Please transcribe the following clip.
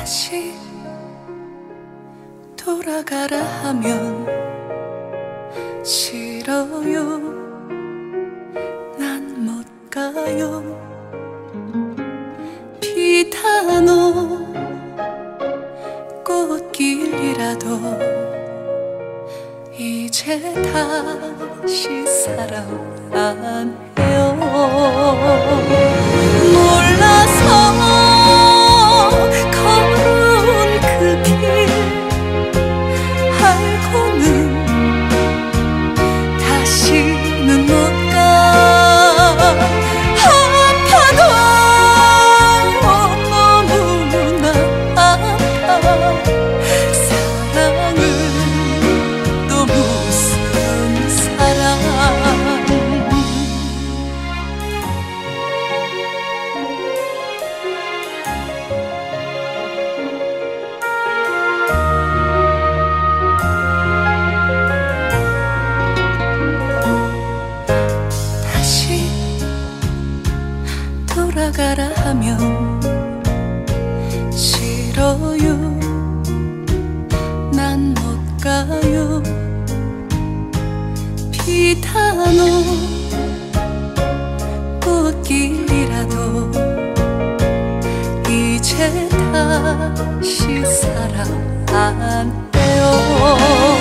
다시 돌아가라 하면 싫어요. 난 못 가요. 비단오 꽃길이라도 이제 다시 사랑 안 해요 可能。 돌아가라 하면 싫어요. 난 못 가요. 비단오 꽃길이라도 이제 다시 사랑 안 해요